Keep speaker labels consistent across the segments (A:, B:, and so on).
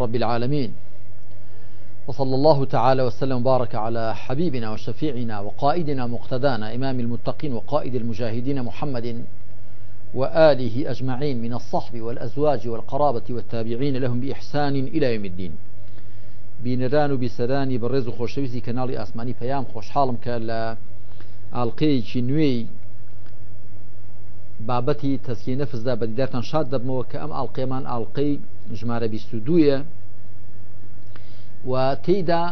A: رب العالمين وصلى الله تعالى وسلم وبارك على حبيبنا وشفيعنا وقائدنا مقتدانا إمام المتقين وقائد المجاهدين محمد وآله أجمعين من الصحب والأزواج والقرابة والتابعين لهم بإحسان إلى يوم الدين بینەران و برز خوشويزي كنالي أسماني کەناڵی خوش حالم كلا ألقي جنوي بابتي نوێی نفس دا بدي دارتان شاد دەبمەوە کە ئەم ئاڵلقێمان ئاڵلقەی ژمارە 22ە و تێیدا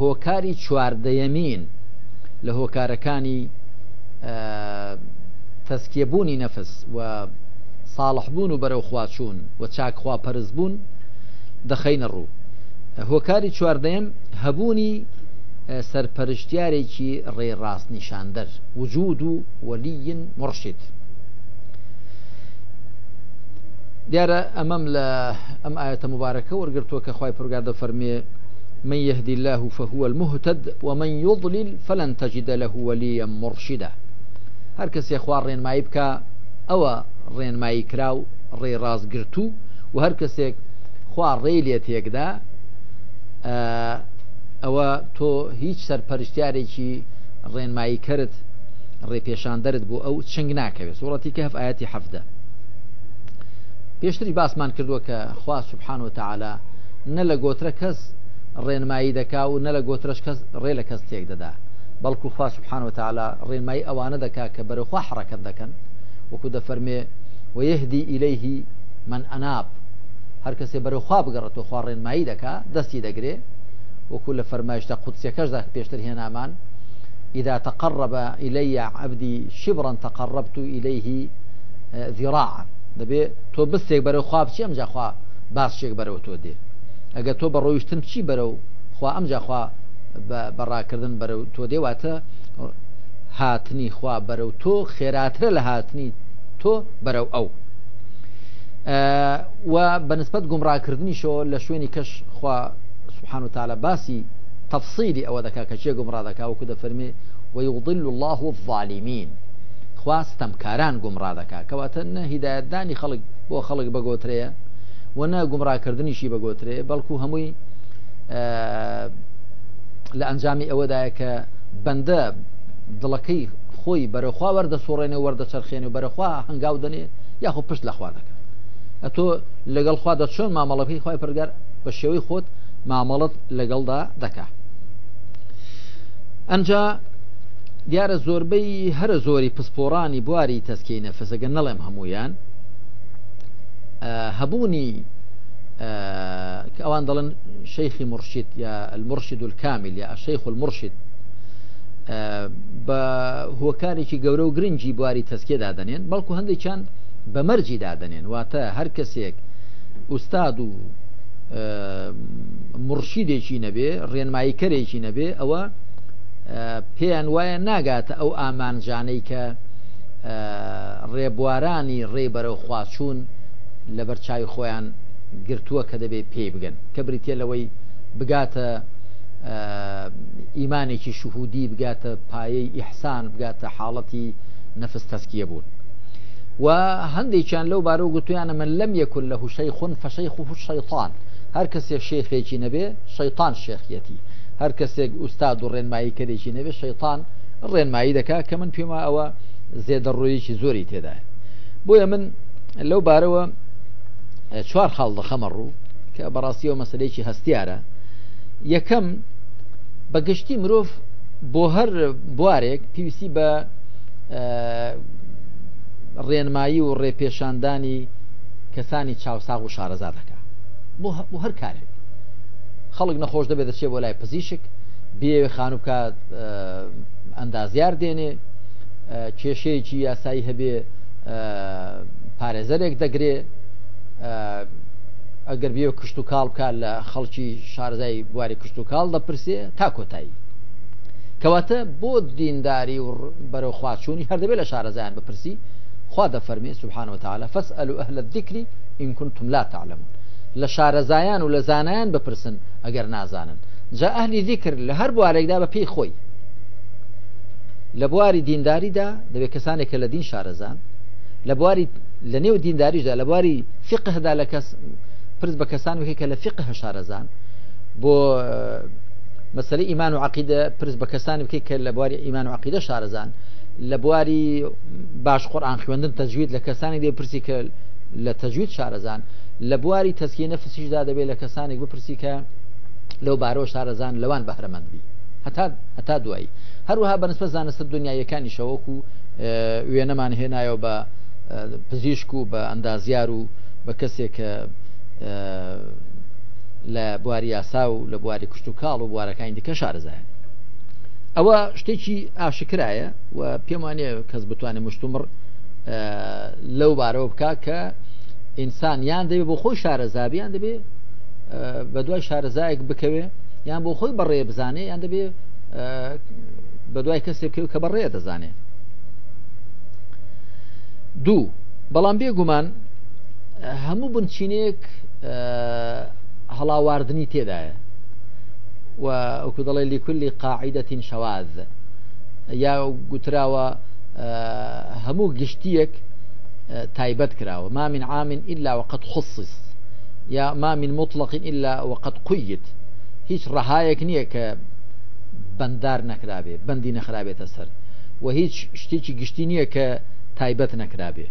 A: هۆکاری چواردەیەمین لە هۆکارەکانی تەسکیەبوونی نەفس و ساڵحبوون و بەرەو خواچوون و چاکخوا پەرزبوون دەخینە ڕوو هۆکاری چواردەم هەبوونی سەرپەرشتارێکی ڕێڕاست نیشاندەر وجود و وەلیین مرشید دیارە ئەمەم لە ئەم ئاەتە مبارەکە وەرگرتووە کە خی پرگاردە فەرمێ من يهدي الله فهو المهتد ومن يضلل فلن تجد له وليا مرشدا هر کس خوار رين مايب كا او رين ماي كراو ري راز گرتو و هر کس خوار ريليت يكدا او تو هیچ سرپرشتیاری چی رين ماي کرد ڕێ پێشاندەرت بوو ئەو چنگ ناکەوێت سوڵەتی کەف ئاەتی حەفدە پێشتری باسمان کردووە کە خوا سبحان و تعالا نە لە گۆترە کەس ڕێنمایی دەکا و نە لە گۆترش کەس ڕێ لە کەس تێک دەدا بەڵکو خوا سبحان و تعالا ڕێنمایی ئەوانە دەکا کە بەرەخوا حرەکەت دەکەن وەکو دەفەرمێ وەهدی ئیلەیهی من ئەناب هەر کەسێ بەرەخوا بگەڕێتەوە خوا ڕێنمایی دەکا دەستی دەگرێ وەکو لە فەرمایشتا قوتسیەکەشدا پێشتر هێنامان إذا تقرب إلي عبدي شبرا تقربت إليه آه، ذراعا دەبێ تۆ بستێک بەرە خواب چی ئەمجاخوا باسشێک بەرەوە تۆ دێ ئەگە تۆ بە ڕۆیشتن چی بەرە و خوا ئەمجاخوا بەڕاکردن بەرە تۆ دێواتە هاتنی خوا بەرە و تۆ خێراترە لە هاتنی تۆ بەرەو ئەو و بەنسبەت گمڕاکردنیشەوە لە شوێنی کەش خوا سبحان و تاالە باسی تفصیلی ئەوە دەکا کە چێ گمڕا دەکا وکو دەفەرمێ ويضل الله الظالمين خواستەمکاران گومڕا دەکا کەواتە نە هیدایەتدانی خەڵک بۆ خەڵک بەگۆترەیە وەنە گومڕاکردنیشی بەگۆترێ بەڵکو هەمووی لە ئەنجامی ئەوەدایە کە بەندە دڵەکەی خۆی بەرەخوا وەردە سوڕێنێ وەردە چرخێنێ و بەرەخوا هەنگاو دەنێ یاخۆ پشت لەخوا دەکەن ئەتۆ لەگەڵ خوا دەچۆن مامەڵەکەی خی پرگەر بە شێوەی خۆت مامەڵت لەگەڵدا دەکا. ئەجا دیارە زۆربەی هەرە زۆری پسپۆڕانی بواری تەسکەی نەفەسەگە نەڵێم هەمویان هەبوونی ئەوان دەڵن شەیخی مرشید یا المرشید و کامیل یا شەیخ المرشید بە هۆکارێکی گەورە و گرنگی بواری تەسکێ دادنێن بەڵکو هەندێکیان بەمەرجی دادنێن واتە هەر کەسێک ئوستاد و مرشیدێکی نەبێ ڕێنماییکەرێکی نەبێ ئەوە پێیان وایە ناگاتە ئەو ئامانجانەی کە ڕێبوارانی ڕێبەرە و خواچوون لە بەرچوی خۆیان گرتووە کە دەبێت پێی بگەن کە بریتە لەوەی بگاتە ئیمانێکی شوهودی بگاتە پایەی ئیحسان بگاتە حاڵەتی نەفس تەسکیە بوون و هەندێکیان لەو بارە و گوتویانە من لەم یەکل لە هوشەی خون فەشەی خوش شەیطان هەر کەسێ شێخێکی نەبێ شەیطان شێخیەتی هەر کەسێک ئوستاد و ڕێنماییکەرێکی نەبێ شەیطان ڕێنمایی دەکا کە من پێما ئەوە زێدەڕوویکی زۆری تێدایە بۆیە من لەو بارەوە چوار خاڵ دەخەمە ڕوو کە بەڕاستیەوە مەسلەیەکی هەستیارە یەکەم بەگشتی مرۆڤ بۆ هەر بوارێک پێویستی بە ڕێنمایی و ڕێپێشاندانی کەسانی چاوساغ و شارەزار دەکە بۆ هەر کارێک خەڵک نەخۆش دەبێت دەچێت بۆ لای پزیشک بێوێ خانوو بکات ئەندازیار دێنێ کێشەیەکی یاسایی هەبێ پارێزەرێک دەگرێ ئەگەر بێ کشت و کاڵ بکات لە خەڵکی شارزای بواری کشت و کاڵ دەپرسێ تا کۆتایی کەواتە بۆ دینداری و بەرەو خواچوونی هەردەبێت لە شارەزایان بپرسی خوا دەفەرمێ سبحانەوە تعاالە فەس ئەلو ئەهلە دیکری ئینکن تم لا تعلمون لە شارەزایان و لە زانایان بپرسن ئەگەر نازانن جا ئەهلی دیکرد لە هەر بوارێکدا بە پێی خۆی لە بواری دینداریدا دەبێت کەسانێک کە لە دین شارەزان لە بواری لە نێو دینداریشدا لە بواری فقهدا لە کەس پرس بە کەسان وکە کە لە فقه شارەزان بۆ مەسلی ئیمان و عقیدە پرس بە کەسان بکەیت کە لە بواری ئیمان و عقیدە شارەزان لە بواری باش قورآان خوێندن تەجوید لە کەسانی دێ پرسی کە لە تەجوید شارەزان لە بواری تەسکیە نەفسیشدا دەبێت لە کەسانێک بپرسی کە لەو بارۆ شارەزان لەوان بەهرەمەندبی هەتا هەتا دوایی هەروها بەنسبە زانستە دنیایەکانی شەوەکو وێنەمان هێنایەوە بە پزیشک و بە ئەندازیار و بە کەسێک کە لە بواری یاسا و لە بواری کوشت و کاڵ و بوارەکانی دیکە شارەزایە ئەوە شتێکی ئاشکرایە و پێم وانێ کەس بتوانێت مشتمر لەو بارەوە بک کە ئینسان یان دەبێت بۆ خۆی شارەزابیان دەبێت بە دوای شارەزایەک بکەوێ یان بۆ خۆی بەڕێ بزانێ یان دەبێ بە دوای کەسێک بکەوێت کە بەڕێ دەزانێ دوو بەڵام بێگومان هەموو بنچینێک هەڵاواردنی تێدایە و ئەوکو دەڵێ لیکلی قاعیدەتین شەواز یا گوتراوە هەموو گشتیەک تایبەت کراوە ما من عامین ئللا وقد خصص یا ما من مطلق إلا وقد قيد هیچ ڕەهایەک نییە کە بەندار نەکرابێ بەندی نەخرابێتە سەر و هیچ شتێکی گشتی نییە کە تایبەت نەکرابێ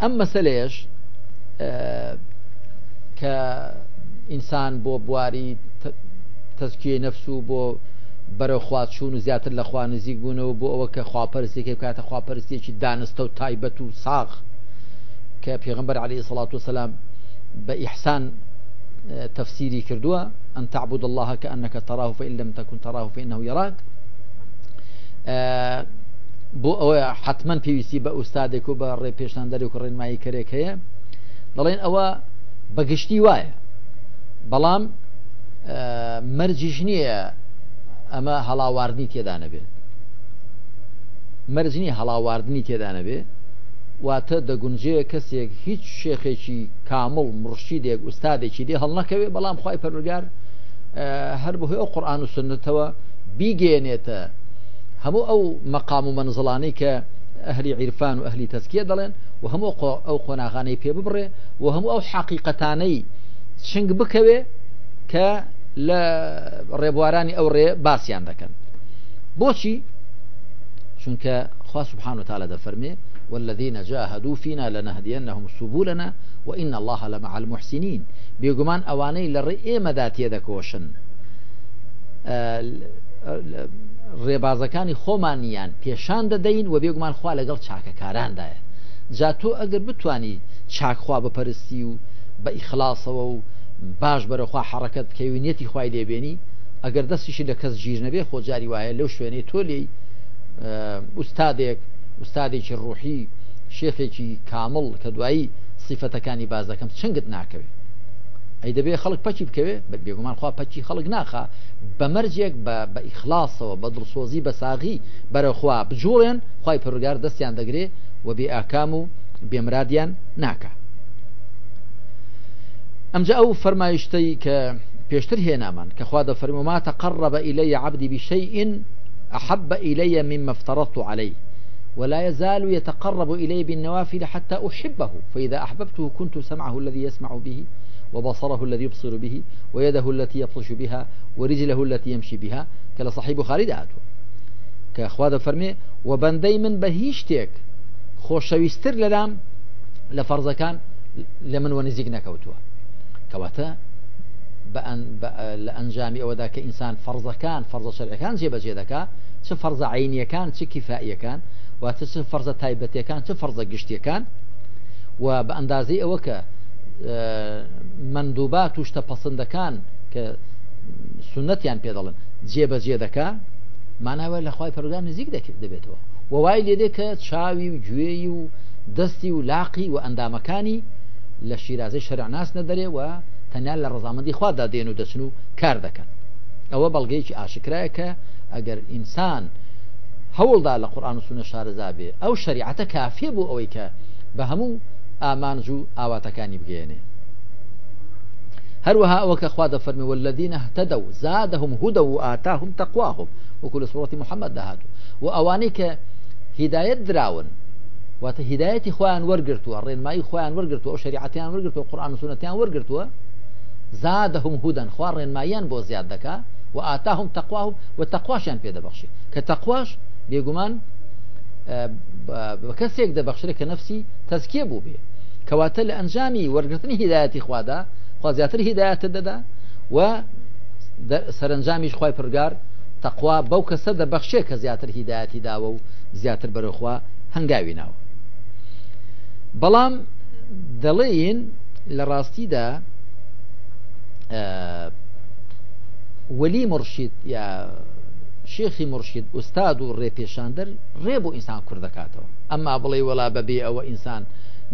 A: ئەم مەسلەیەش کە ئینسان بۆ بواری تەسکیێ نەفس و بۆ بەرەخوات چوون و زیاتر لە خوا نزیک بوونەوە بۆ ئەوە کە خواپەرستێکی بکاتە خواپەرستێکی دانستە و تایبەت و ساغ کە پێغمبەر علی سڵات و سلام بە ئیحسان تفسيري كردوا أن تعبد الله كأنك تراه فإن لم تكن تراه فإنه يراك آه بۆ ئەوە حتمما پێویستی بە ئوستادێک و بە ڕێ پێشاندەری و ڕێنمایی کەرێک هەیە دەڵێن ئەوە بەگشتی وایە بەڵام مەرجش نییە ئەمە هەڵاواردنی تێدانە بێت مەرجنی هەڵاواردنی تێدانە بێت واتە دەگونجەیە کەسێک هیچ شێخێکی کامل مڕشیدێک ئوستادێکی دێ هەڵ نەکەوێ بەڵام خی پەرگار هەر بەهۆی ئەو قورآان و سنتەوە بیگەێنێتە هەموو ئەو مەقام و منزڵانی کە ئەهلی عیرفان و ئەهلی تەسکیە دەڵێن و هەموو ئەو خۆناغانەی پێ ببڕێ و هەموو ئەو حقیقەتانەی چنگ بکەوێ کە لە ڕێبوارانی ئەو ڕێ باسییان دەکەن بۆچی چونکە خوا سبحان و تاالە دەفەرمێ والذين جاهدوا فينا لنهدينهم سبلنا وإن الله لمع المحسنين بيقمان أواني لرئي مذات يدكوشن ڕێبازەکانی خۆمانیان پێشان دەدەین و بێگومان خوا لەگەڵ چاکەکاراندایە جا تۆ ئەگەر بتانی چاکخوا بەپەرستی و بە ئیخلاسەوە و باش بەرەخوا حڕەکەت کەوینێتی خوای لێبێنی ئەگەر دەستیشی لە کەس گیر نەبێ خۆجاری وایە لەو شوێنەی تۆ لێی ئوستادێک ئوستادێکی ڕوحی شێخێکی کامل کە دوایی سیفەتەکانی بازەکەم چنگت ناکەوێت ئەی دەبێ خەڵک پەچی بکەوێ بە بێگومان خوا پەچی خەڵک ناخە بە مەرجێک بە ئیخلاسەوە بە دڵسۆزی بە ساغی بەرەخوا بجوڵێن خی پرگار دەستیان دەگرێ و بێ ئاکام و بێمرادیان ناکە ئەمجا ئەو فەرمایشتەی کە پێشتر هێنامان کە خوا دەفەرموماتە قڕە بە ئیلەیە عبدی بشەیئین ئەحب بە ئیلەیە من مفتەڕەت و عليهەی ولا يزال يتقرب إلي بالنوافل حتى أحبه فإذا أحببته كنت سمعه الذي يسمع به وبصره الذي يبصر به ويده التي يبطش بها ورجله التي يمشي بها كلا صاحب خالد هاتو كأخوة فرمي وبندي من بهيش للام لفرز كان لمن لە فەرزەکان لە بأن نزیک نەکەوتووە کەواتە إنسان فرز كان فرز ئینسان كان جيب شەرەکان جێبەجێ دەکا عيني كان عینیەکان كفائي كان واتە چ فەرزە تایبەتەکان چ فەرزە گشتەکان و بە ئەندازی ئەوە کە مندوبات توشتە پەسەندەکان کە سنتیان پێدەڵن جێبەجێ دەکا ماناوە لە خی پەرگان نزیک دەبێتەوە ووای لێدێ کە چاوی و گوێی و دەستی و لاقی و ئەندامەکانی لە شیرازی شەرعناس نەدەرێ و تەنیا لە ڕزامەندی خوادا دێن و دەچن و کار دەکەن ئەوە بەڵگەیکی ئاشکرایە کە ئەگەر ئینسان هەوڵدا لە قورآن سونە شارەزابێ ئەو شریعەتە کافێ بوو ئەوەی کە بە هەموو ئامانج و ئاواتەکانی بگەێنێ هەروەها ئەوە کە خوا دەفەرمی والذینە هتەدە و زادەهم هودە و ئاتاهم تەقواهم وەکو لە سوڵەتی محەممەد داهاتوو و ئەوانەی کە هیدایەت دراون واتە هیدایەتی خۆیان وەرگرتووە ڕێنمایی خۆیان وەرگرتووە و شریعەتیان وەرگرتووە قورآن و سونەتیان وەرگرتووە زادەهم هودەن خوا ڕێنماییان بۆ زیاد دەکا و ئاتاهم تەقواهم و تەقواشیان پێدەبەخشی کە تەقواش بێگومان بە کەسێک دەبەخشرێت کە نفسی تەسکێ بوو بێ کەواتە لە ئەنجامی وەرگرتنی هیداەتی خوادا خوازیاتر هیداەتە دەدا و سەرنجامیش خی پرگار تەخوا بەو کەسە دەبەخشێ کە زیاتر هیداەتی داوە و زیاتر بەرەخوا هەنگاوی ناوە بەڵام دەڵێن لە ڕاستیدا وەلی مرشید یا شێخی مرشید ئوستاد و ڕێپێشاندر ڕێ بۆ ئینسان کوردەکاتەوە ئەمما بڵێ وەلا بەبێ ئەوە ئینسان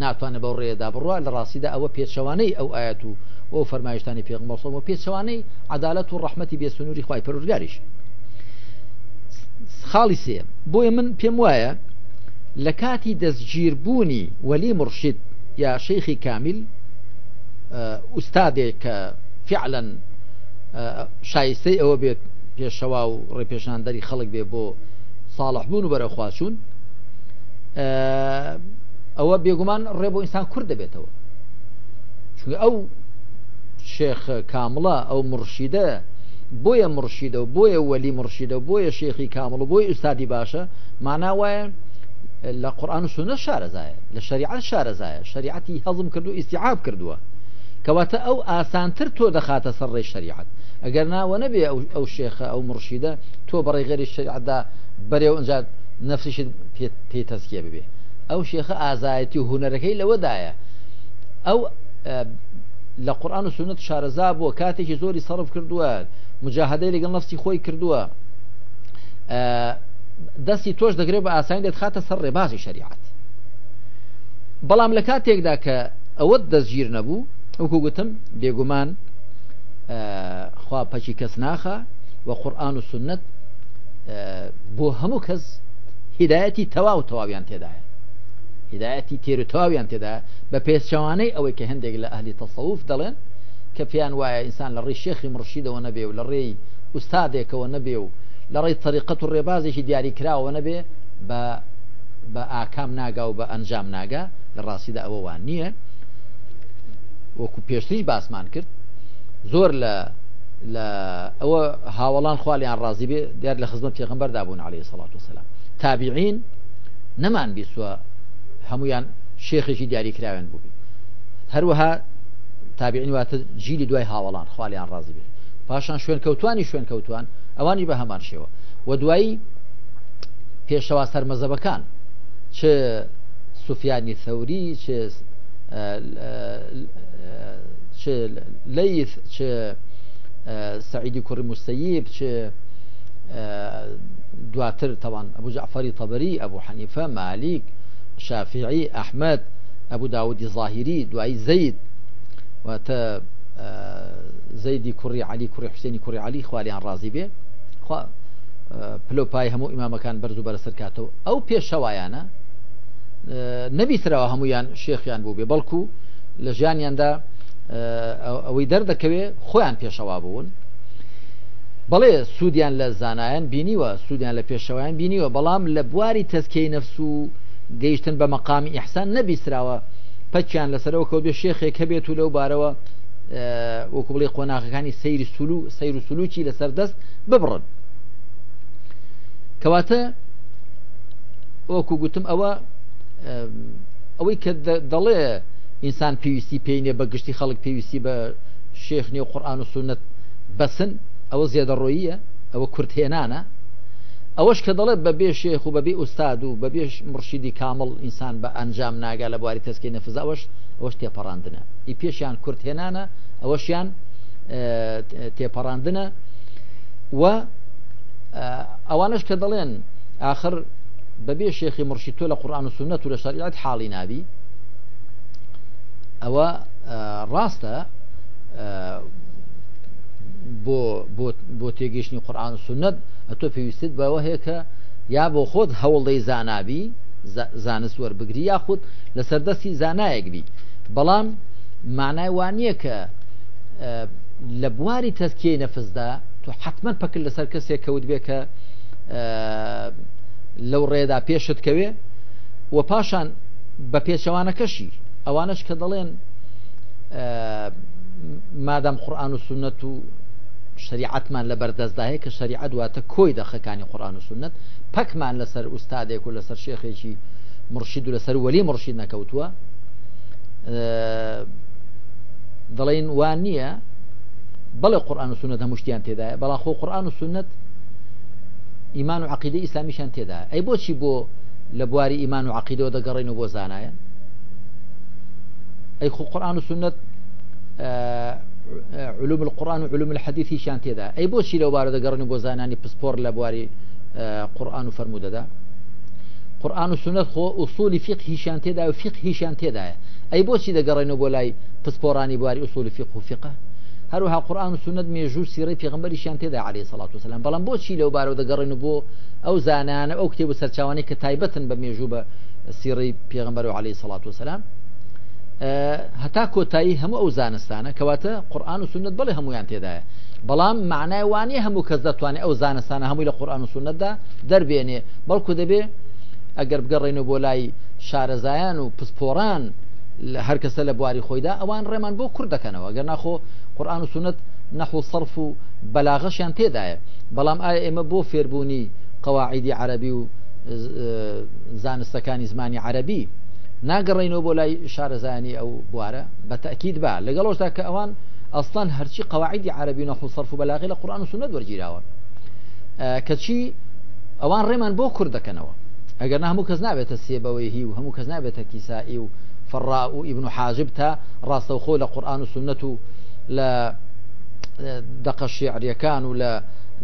A: ناتوانە بەو ڕێدا بڕوا لە ڕاستیدا ئەوە پێچەوانەی ئەو ئاەت و ئەو فەرمایشتانی پێغمەسەوە پێچەوانەی عدالت و ڕحمەتی بێسنووری خی پەرورگاریش خاڵی سێ بۆیە من پێم وایە لە کاتی دەستگیربوونی وەلی مرشید یا شەیخی کامیل ئوستادێک کە فعلەن شایستەی ئەوە بێت پێشەوا و ڕێپێشاندەری خەڵک بێ بۆ ساڵحبوون و بەرەخواچون ئەوە بێگومان ڕێ بۆ ئینسان کورد دەبێتەوە چونکە ئەو شێخ کامڵە ئەو مرشیدە بۆیە مرشیدە و بۆیە وەلی مرشیدە و بۆیە شێخی کامڵ و بۆی ئوستادی باشە معنا وایە لە قورآن و سونە شارەزایە لە شریعان شارەزایە شریعتی هەڵم کردو ئیسیعاب کردووە کەواتە ئەو ئاسانتر تۆ دەخاتە سەر ڕێ شریعت ئەگەر ناوە نەبێ ئەو شێخە ئەو مرشیدە تۆ بەڕێ غەری شعدا بەرێو ئەنجات نفسیشت پێ تەسکێ ببێ ئەو شێخە ئازایەتی و هوەرەکەی لەوەدایە ئەو لە قورآن و سنت شارەزا بووە کاتێکی زۆری سەرف کردووە مجاهدەی لەگەڵ نفسی خۆی کردووە دەستی تۆش دەگرێت بە ئاسانی دێت خاتە سەر ڕێبازی شریعات بەڵام لە کاتێکدا کە ئەوەت دەستگیر نەبوو وەکو گوتم بێگومان خوا پەچی کەس ناخە و قورآن و سنت بۆ هەموو کەس هدایەتی تەواو تەواویان تێدایە هدایەتی تێرتاویان تێدا بە پێشچوانەی ئەوەی کە هەندێک لە ئەهلی تەسەوف دەڵێن کە پیان وایە ئینسان لە ڕێی شێخی مرشیدەوە نەبێ و لە ڕێی ئوستادێکەوە نەبێ و لە ڕێی تەریقەت و ڕێبازێکی دیاریکراوە نەبێ بە بە ئاکام ناگا و بە ئەنجام ناگا لە ڕاستیدا ئەوەوان نییە وەکو پێشتری باسمان کرد زۆر لە لە ئەوە هاوڵان خالیان ڕازی بێ دیار لە خزمەت پێغمبەردابوون عليه سڵات وسلام تابیعین نەمان بیسوە هەمویان شێخێکی دیاریکراوێن بوو هەروەها تابیعین واتە ژیلی دوای هاوڵان خالیان ڕازی بێ پاشان شوێن کەوتانی شوێن کەوتوان ئەوانی بە هەمان شێوە و دوایی پێشەوا سەرمەزەبەکان چ سوفیانی ثەوری چ لەیث چ سعیدی کوڕی مستەیب چه دواتر تەوان ئەبوو جعفەری تەبەری ئەبوو حەنیفە مالیک شافعی ئەحمد ئەبوو داودی ظاهری دوایی زەید واتە زەیدی کوڕی علی کوڕی حوسێنی کوڕی علی خوالیان ڕازی بێ پلۆپای هەموو ئیمامەکان بەرز و بەرەسەر کاتەوە ئەو پێشەوایانە نەبیسرەوە هەمویان شێخیان بوو بێ بەڵکو لە ژیانیاندا ئەوەی دەردەکەوێ خۆیان پێشەوا بوون بەڵێ سوودیان لە زانایان بینیوە سوودیان لە پێشەوەیان بینیوە بەڵام لە بواری تەسکەی نەفس و گەیشتن بە مەقامی ئیحسان نەبیسراوە پەچیان لەسەرەوە کە بێ شێخێک کە بێت و لەو بارەوە وەکو بڵێ قۆناغەکانی سەیری سولو سەیر و سلوکی لەسەر دەست ببڕن کەواتە وەکو گوتم ئەوە ئەوەی کە دەڵێ ئینسان پێویستی پێینێ بە گشتی خەڵک پێویستی بە شێخنی و قورآان و سونەت بەسن ئەوە زیێدەڕۆیە ئەوە کورتێنانە ئەوەش کە دەڵێت بە بێ شێخ و بەبێ ئوستاد و بەبێش مرشیدی کامل ئینسان بە ئەنجام ناگا لە بواری تەسکی نەفزەوەش ئەوەش تێپەڕاندنە ئی پێشیان کورتێنانە ئەوەشیان تێپەڕاندنە و ئەوانش کە دەڵێن آخر بەبێ شێخی مرشی تۆ لە قورآان و سونەت و لە شریعات حاڵی نابی ئەوە ڕاستە بۆ تێگەشتنی قورآان سنت ئە تۆ پێویستت بەوە هەیەکە یا بۆ خۆت هەوڵی زانابی زانست وەربگری یاخود لە سەردەستی زانایەکبی بەڵام مانای وانە کە لە بواری تەسکیی نەفزدا تۆ حتمما پکرد لەسەر کەسێک کەوت بێ کە لەو ڕێدا پێشت کەوێ و پاشان بە پێچەوانەکەشی ئەوانش کە دەڵێن مادام قورآان و سنت و شریعتمان لە بەردەستداهەیە کە شریعت واتە کۆی دەخەکانی قورآان و سنت پەکمان لەسەر ئوستادێک و لەسەر شێخێکی مرشید و لەسەر وەلی مرشید نەکەوتووە دەڵێن وان نییە بەڵێ قورآان و سنت هەمووشتیان تێدایە بەڵا خۆ قورآان و سنت ئیمان و عقیدە ئیسلامیشان تێدا ئەی بۆچی بۆ لە بواری ئیمان و عقیدەوە دەگەڕین و بۆ زانایە ئەی خو قورآن و سنت علوم القرآن و علوم الحديثی شان تێدا ئەی بۆچی لەوبارە دەگەڕنی بۆ زانانی پسپۆر لە بواری قورآن و فرەرمودەدا قورآن و سنت خۆ ئوسولی فقه شان تێدا و فقه هیشان تێدایە ئەی بۆچی دەگەڕێنەوە بۆ لای پسپۆرانی بواری ئوسولی فقه و فقه هەروها قورآن و سنت مێژوو سیڕی پێغمبەری شان تێدا عليه سلاات وسلام بەڵام بۆچی لەوبارەوە دەگەڕێن بۆ ئەو زانانە ئەو کتێب و سەرچوانی کە تایبەتن بە مێژوو بە سیڕی پێغمبەر و عليه سلاات وسلام هەتا کۆتایی هەموو ئەو زانستانە کەواتە قورآان و سنت بڵێ هەمویان تێدایە بەڵام معنایوانی هەموو کەس دەتوانێت ئەو زانستانە هەمووی لە قورآان و سنتدا دەربێنێ بەڵکو دەبێ ئەگەر بگەڕێنەوە بۆ لای شارەزایان و پسپۆران هەر کەسە لە بواری خۆیدا ئەوان ڕێمان بۆ کوور دەکەنەوە گەر ناخۆ قورآان و سنت نەحو صرف و بەلاغەشیان تێدایە بەڵام ئایا ئێمە بۆ فێربوونی قەواعیدی عربی و زانستەکانی زمانی عربی ناگەڕێنەوە بۆ لای شارەزانی ئەو بوارە بە تاکیید با لەگەڵۆشدا کە ئەوان ئەسڵان هەرچی قواعدی عربی نەخو صرف و بەلاغی لە قورآان و سنە دوەرگیراوە کەچی ئەوان ڕێمان بۆ کوور دەکەنەوە ئەگەر هەموو کەس نابێتە سێبەوەی هی و هەموو کەس نابێتە کیسایی و فەڕا و ئیبن و حاجب تا ڕاستەوخۆ لە قورآان و سنت و لە دقە شیعریەکان و لە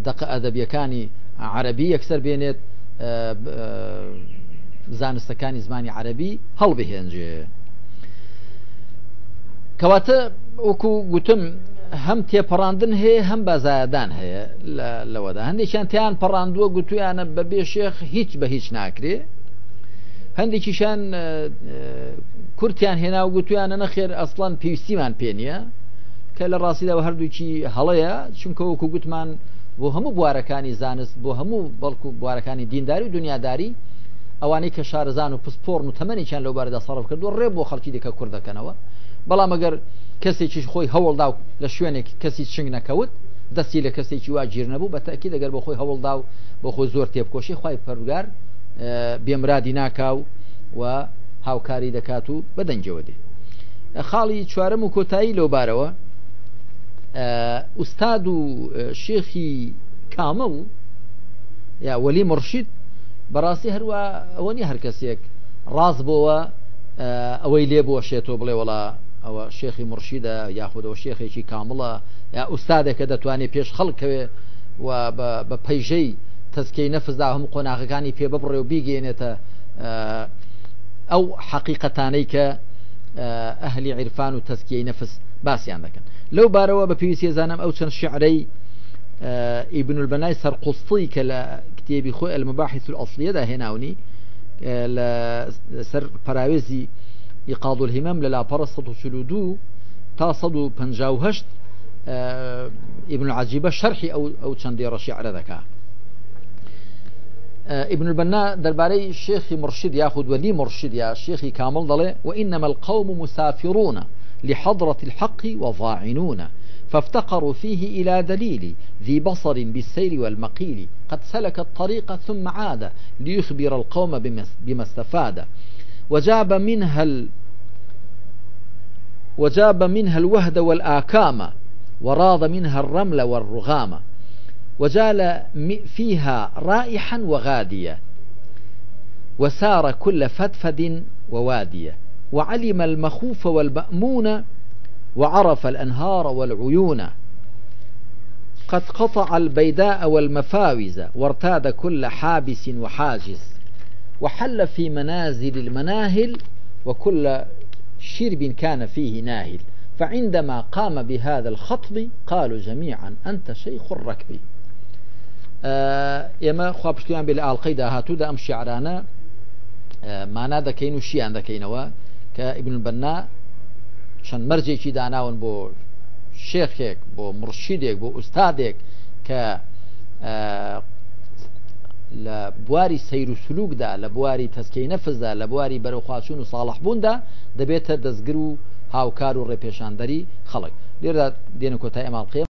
A: دقە ئەدەبیەکانی عربی یەکسەر بێنێت زانستەکانی زمانی عربی هەڵبهێنجێ کەواتە وەکو گوتم هەم تێپەڕاندن هەیە هەم بازایدان هەیە لەوەدا هەندێکیان تیان پەڕاندووە گوتویانە بە بێشێخ هیچ بە هیچ ناکرێ هەندێکیشان کورتیان هێنا و گوتویانە نەخێر ئەسڵان پێویستیمان پێنیە کە لە ڕاستیداەوە هەردووکی هەڵەیە چونکەوەکو گوتمان بۆ هەموو بوارەکانی زانست بۆ هەموو بەڵکو بوارەکانی دینداری و دنیاداری ئەوانەی کە شارەزان و پسپۆرن و تەمەنیان لەو بارەدا سەرف کردو ڕێ بۆ خەڵکی دیکە کوور دەکەنەوە بەڵام ئەگەر کەسێکیش خۆی هەوڵدا و لە شوێنێک کەسی چنگ نەکەوت دەستی لە کەسێکی واگیر نەبوو بە تاکی دەگەر بۆ خۆی هەوڵدا و بۆ خۆی زۆر تێبکۆشی خی پەرگار بێمرادی ناکاو و هاوکاری دەکات و بەدەنجەوە دێ خاڵی چوارم و کۆتایی لەو بارەوە ئوستاد و شێخی کامە و یا وەلی مرشید بەڕاستی هەروە ئەوە نی هەرکەسێک ڕاست بۆەوە ئەوەی لێ بۆشێتۆ بڵێ وڵا ئەوە شێخی مرشیدە یاخودەوە شێخێکی کامڵە یا ئوستادێکە دەتوانێت پێش خەڵکەوێ بە پەیژەی تەسکەی نەفزدا هەموو قۆناغەکانی پێ بڕێ و بیگەێنێتە ئەو حەقیقەتانەی کە ئەهلی عیرفان و تەسکیی نەفس باسییان دەکەن لەو بارەوە بە پێویستی زانم ئەو چەند شعرەی ئیبن البەنای سەرقوستی کە تيه بخو المباحث الأصلية ده هناوني وني آه، لسر فراوزي يقاضو الهمام للا برصدو سلودو تاصدو بنجاو هشت آه، ابن العجيبة شرحي أو, أو تشاندي رشي على ذكاء آه، ابن البناء درباري شيخي مرشد ياخد ولي مرشد يا شيخي كامل ضلي وإنما القوم مسافرون لحضرة الحق وضاعنونه فافتقروا فيه إلى دليل ذي بصر بالسير والمقيل قد سلك الطريق ثم عاد ليخبر القوم بما استفاد وجاب منها ال وجاب منها الوهد والآكام وراض منها الرمل والرغام وجال فيها رائحا وغادية وسار كل فتفد ووادية وعلم المخوف والمأمون وعرف الأنهار والعيون قد قطع البيداء والمفاوز وارتاد كل حابس وحاجز وحل في منازل المناهل وكل شرب كان فيه ناهل فعندما قام بهذا الخطب قالوا جميعا أنت شيخ الركب ئێمە آه، خواپشتیان بێ لە ئاڵلقەی داهاتوودا ئەم آه، ما نادا كينو شيان دا كينوا كابن البناء بەنا چەند مەرجێکی داناون بۆ شێخێک بۆ مرشیدێک بۆ ئوستادێک کە لە بواری سیر و سلوکدا لە بواری تەسکەی نەفزدا لە بواری بەرەخواچون و ساڵحبووندا دەبێتە دەستگر و هاوکار و ڕێپێشاندەری خەڵک لێردا دێنە کۆتای ئەماڵقێ